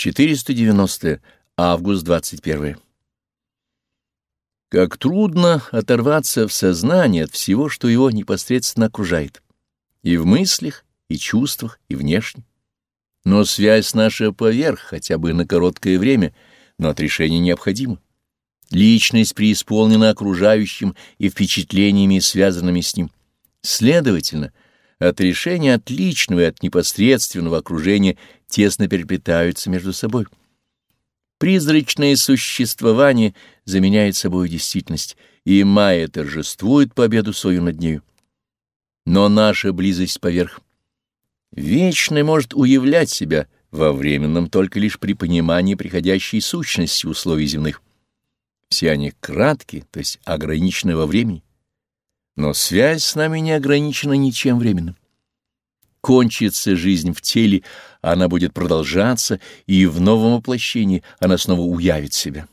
490 август 21 Как трудно оторваться в сознании от всего, что его непосредственно окружает, и в мыслях, и чувствах, и внешне. Но связь наша поверх, хотя бы на короткое время, но отрешение необходимо. Личность преисполнена окружающим и впечатлениями, связанными с ним. Следовательно, от личного и от непосредственного окружения тесно переплетаются между собой. Призрачное существование заменяет собой действительность, и Майя торжествует победу свою над нею. Но наша близость поверх. Вечное может уявлять себя во временном только лишь при понимании приходящей сущности условий земных. Все они краткие, то есть ограничены во времени. Но связь с нами не ограничена ничем временным кончится жизнь в теле, она будет продолжаться, и в новом воплощении она снова уявит себя.